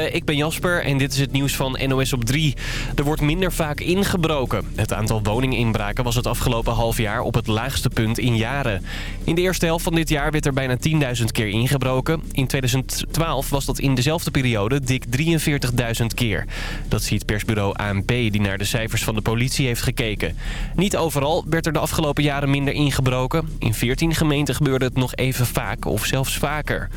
Eh, ik ben Jasper en dit is het nieuws van NOS op 3. Er wordt minder vaak ingebroken. Het aantal woninginbraken was het afgelopen half jaar op het laagste punt in jaren. In de eerste helft van dit jaar werd er bijna 10.000 keer ingebroken. In 2012 was dat in dezelfde periode dik 43.000 keer. Dat ziet persbureau ANP die naar de cijfers van de politie heeft gekeken. Niet overal werd er de afgelopen jaren minder ingebroken. In 14 gemeenten gebeurde het nog even vaak of zelfs vaker.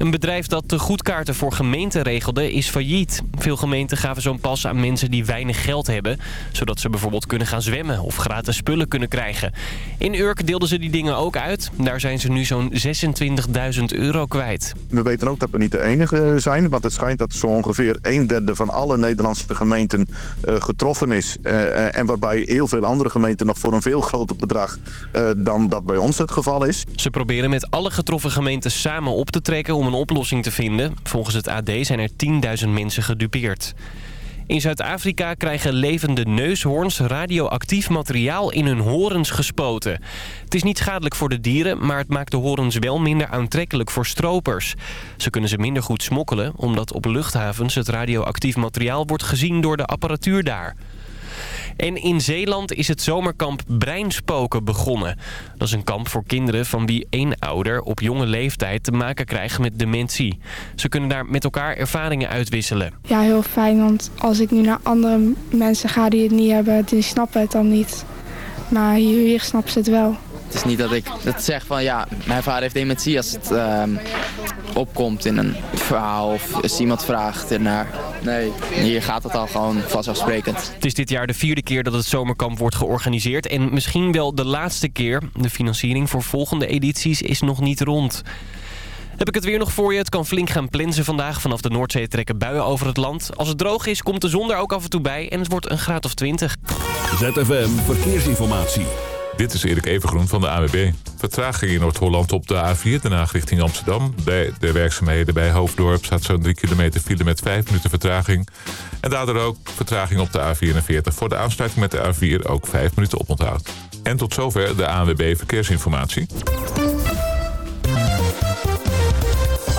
Een bedrijf dat de goedkaarten voor gemeenten regelde is failliet. Veel gemeenten gaven zo'n pas aan mensen die weinig geld hebben. Zodat ze bijvoorbeeld kunnen gaan zwemmen of gratis spullen kunnen krijgen. In Urk deelden ze die dingen ook uit. Daar zijn ze nu zo'n 26.000 euro kwijt. We weten ook dat we niet de enige eh, zijn. Want het schijnt dat zo ongeveer een derde van alle Nederlandse gemeenten eh, getroffen is. Eh, en waarbij heel veel andere gemeenten nog voor een veel groter bedrag dan dat bij ons het geval is. Ze proberen met alle getroffen gemeenten samen op te trekken om een oplossing te vinden. Volgens het AD zijn er 10.000 mensen gedupeerd. In Zuid-Afrika krijgen levende neushoorns radioactief materiaal in hun horens gespoten. Het is niet schadelijk voor de dieren, maar het maakt de horens wel minder aantrekkelijk voor stropers. Ze kunnen ze minder goed smokkelen, omdat op luchthavens het radioactief materiaal wordt gezien door de apparatuur daar. En in Zeeland is het zomerkamp Breinspoken begonnen. Dat is een kamp voor kinderen van wie één ouder op jonge leeftijd te maken krijgt met dementie. Ze kunnen daar met elkaar ervaringen uitwisselen. Ja, heel fijn, want als ik nu naar andere mensen ga die het niet hebben, die snappen het dan niet. Maar hier, hier snappen ze het wel. Het is niet dat ik dat zeg van ja, mijn vader heeft dementie als het ehm, opkomt in een verhaal of als iemand vraagt ernaar. Eh, nee, hier gaat het al gewoon vanzelfsprekend. Het is dit jaar de vierde keer dat het zomerkamp wordt georganiseerd en misschien wel de laatste keer. De financiering voor volgende edities is nog niet rond. Heb ik het weer nog voor je. Het kan flink gaan plinsen vandaag. Vanaf de Noordzee trekken buien over het land. Als het droog is, komt de zon er ook af en toe bij. En het wordt een graad of 20. ZFM Verkeersinformatie. Dit is Erik Evengroen van de AWB. Vertraging in Noord-Holland op de A4 de richting Amsterdam. Bij de werkzaamheden bij Hoofddorp staat zo'n 3 kilometer file met 5 minuten vertraging. En daardoor ook vertraging op de A44. Voor de aansluiting met de A4 ook 5 minuten oponthoud. En tot zover de ANWB Verkeersinformatie.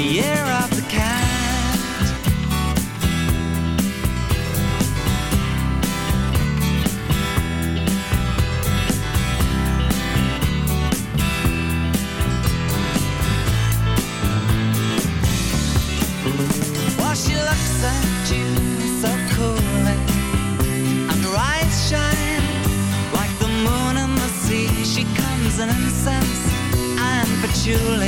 the year of the cat. she looks at you so coolly, and her eyes shine like the moon in the sea. She comes in incense and patchouli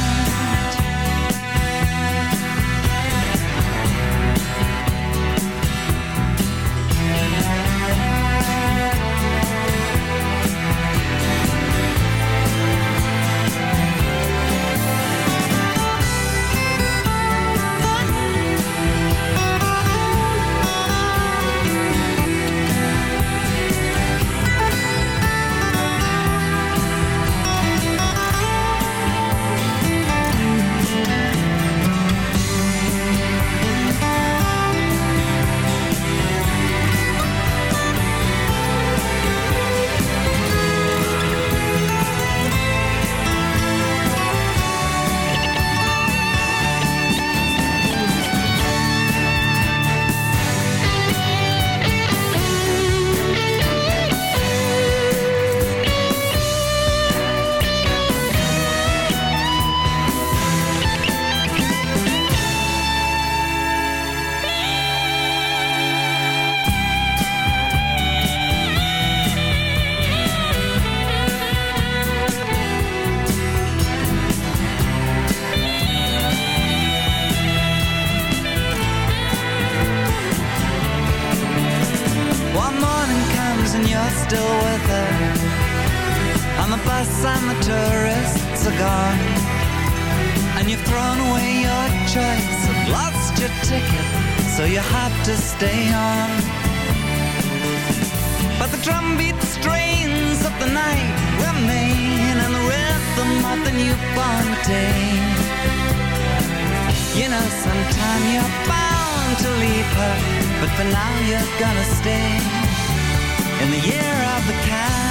you're gonna stay in the year of the cat.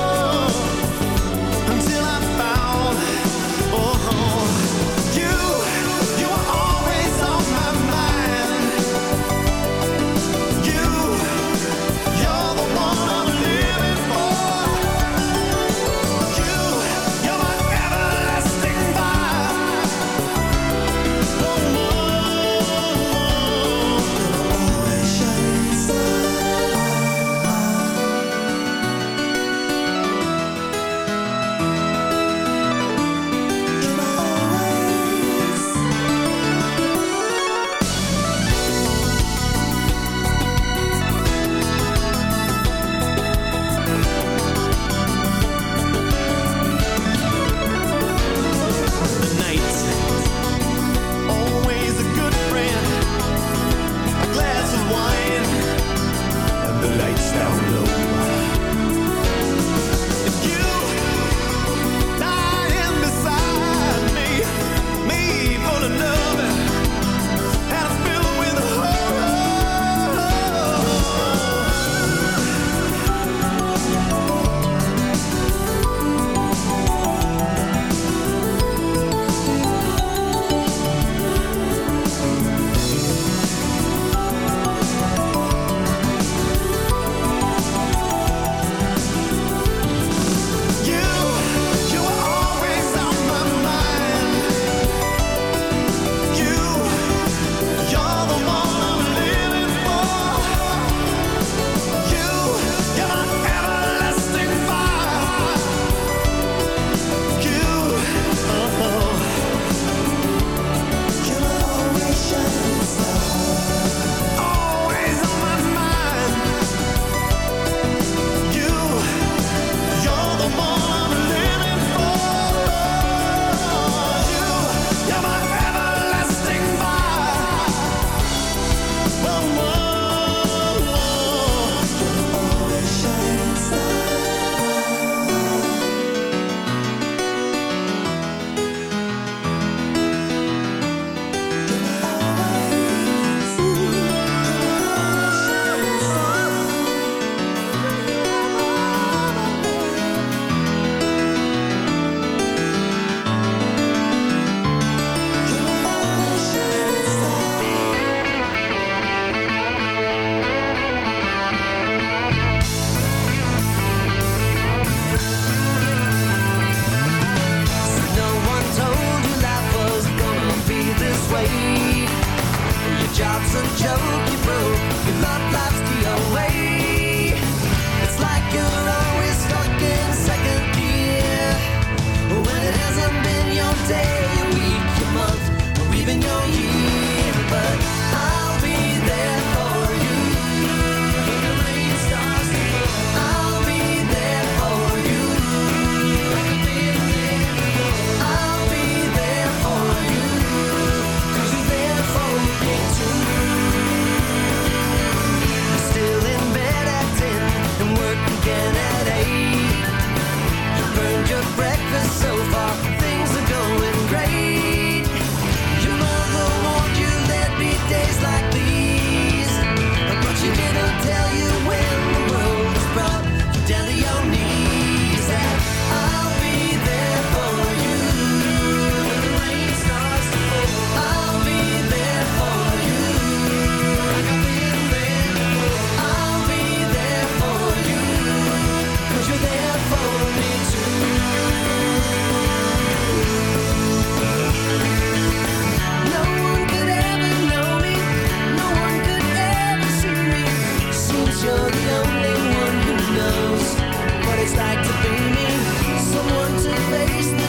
away. Your job's a joke, you broke. Your love life's face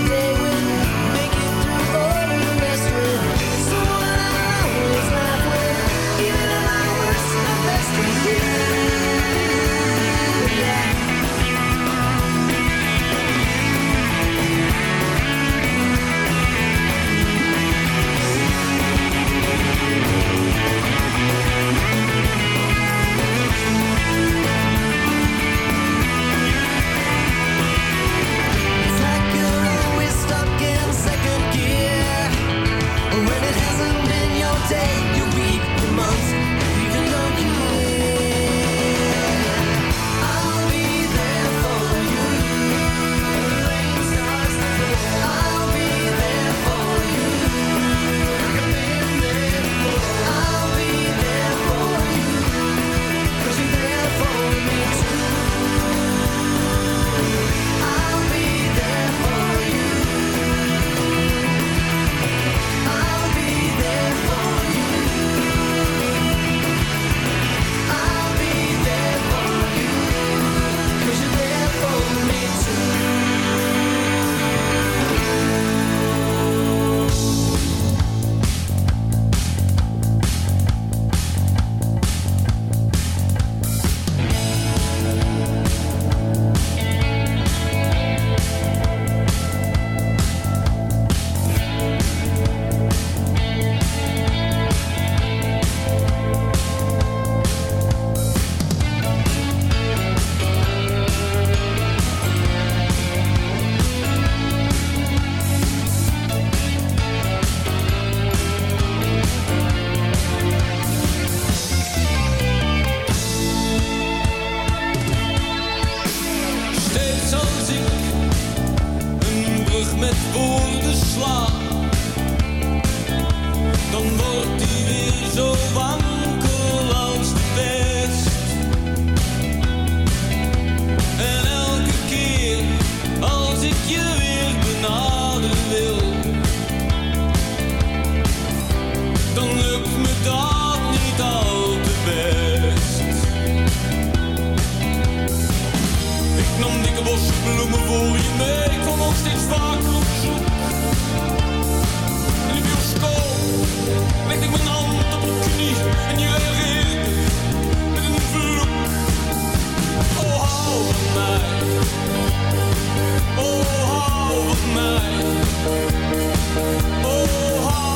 dan lukt me dat niet al te best. Ik nam dikke bossen bloemen voor je mee, ik kwam nog steeds vaker op zoek. In de bioscoop leg ik mijn hand op je knie en je reageert met een vloek. Oh, hou van mij. Oh, hou van mij. Oh,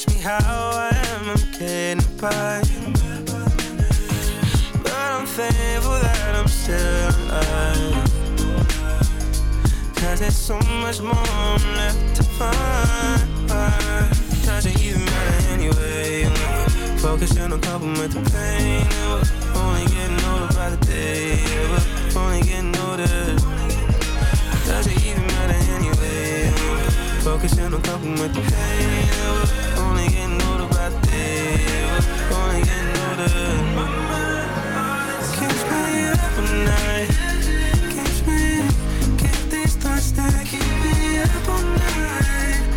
ask me how I am, I'm getting by. But I'm thankful that I'm still alive. Cause there's so much more I'm left to find. does it even matter anyway. focus on coping with the pain. Yeah, we only getting older by the day. Yeah, we only getting older. does it even matter anyway. focus on coping with the pain. Yeah, only getting older by the My mind night. me, keep keep me up all night.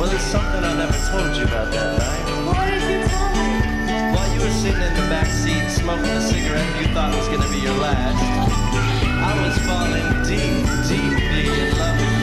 Well, there's something I never told you about that night. Why did you tell me? While you were sitting in the back seat smoking a cigarette you thought was going to be your last, I was falling deep, deeply in love with you.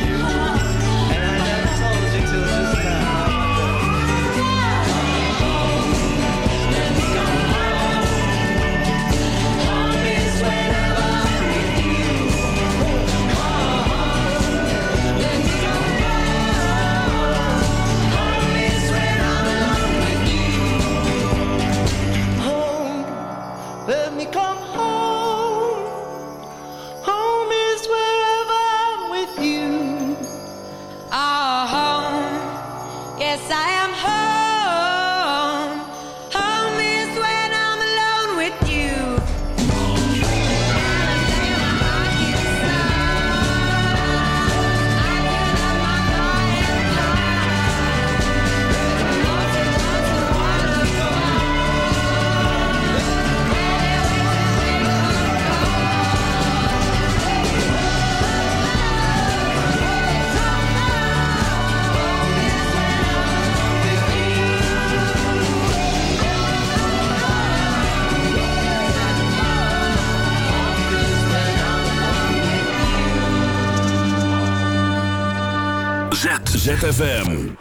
ZFM.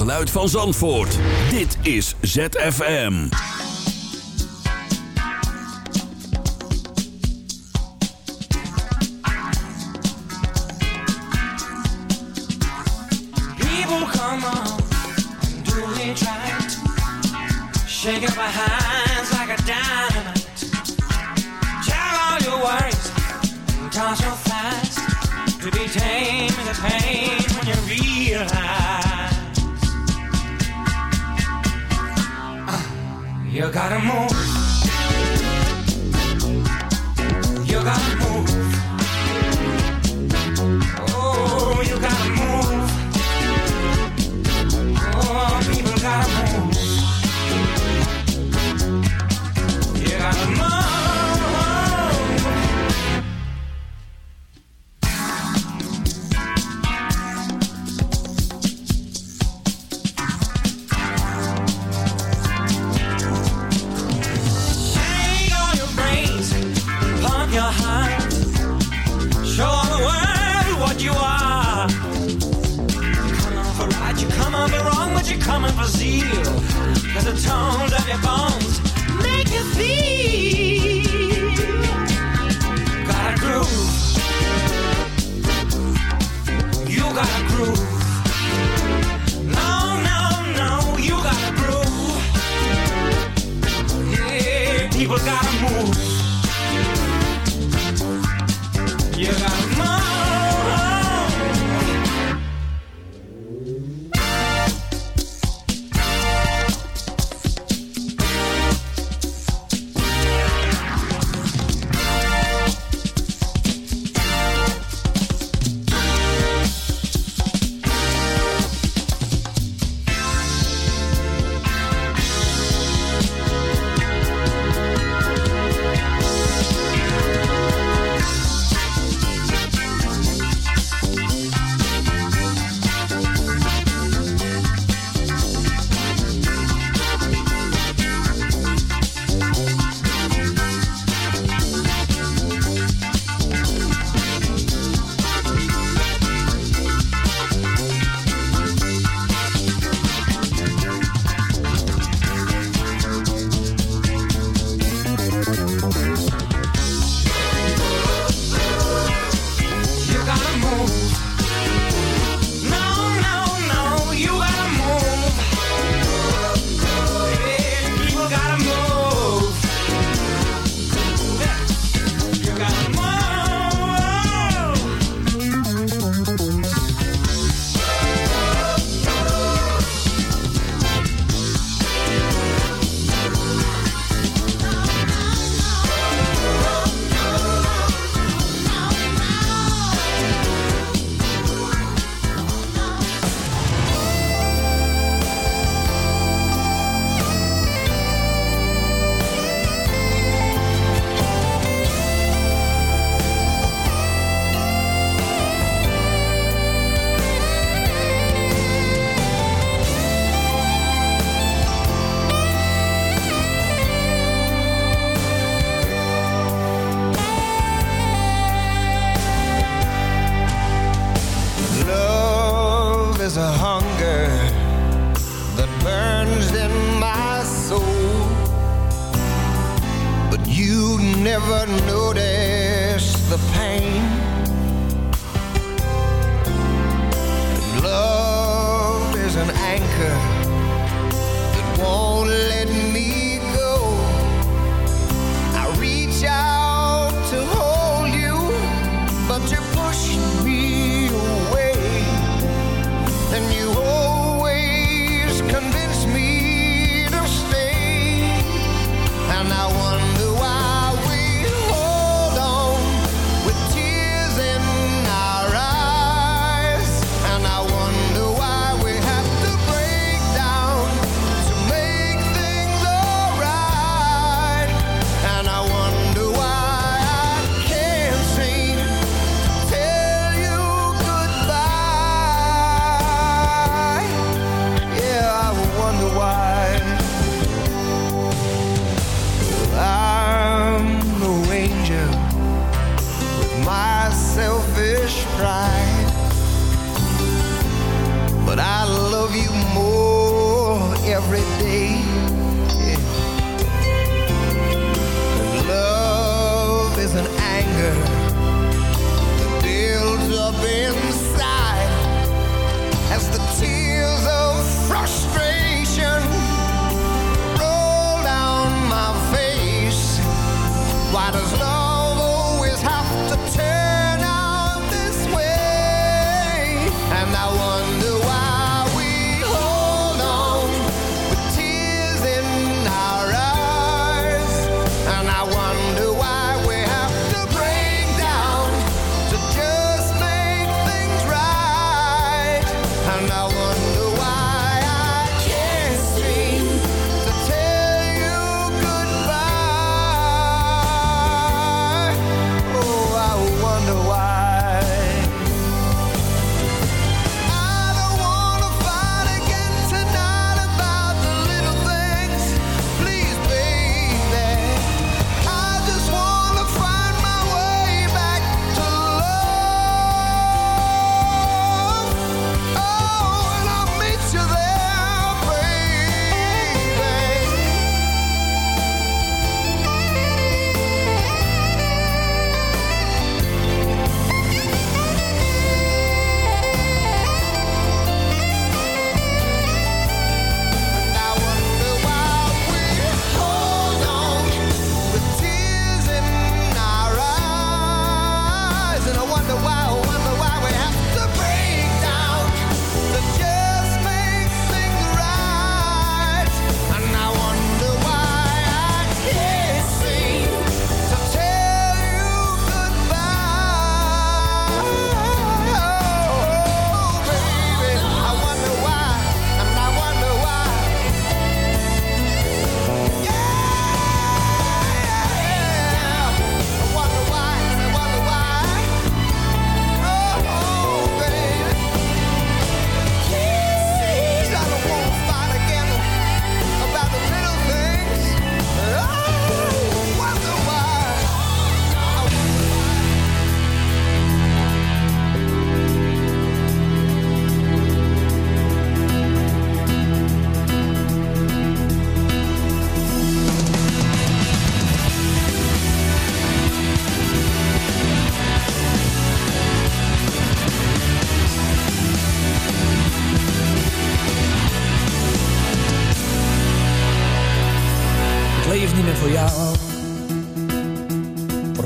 geluid van Zandvoort. Dit is ZFM. People come on, doing right. up my hands like a dynamite. Tell all your worries, toss your flies. To be tame in a pain when you realize. animal.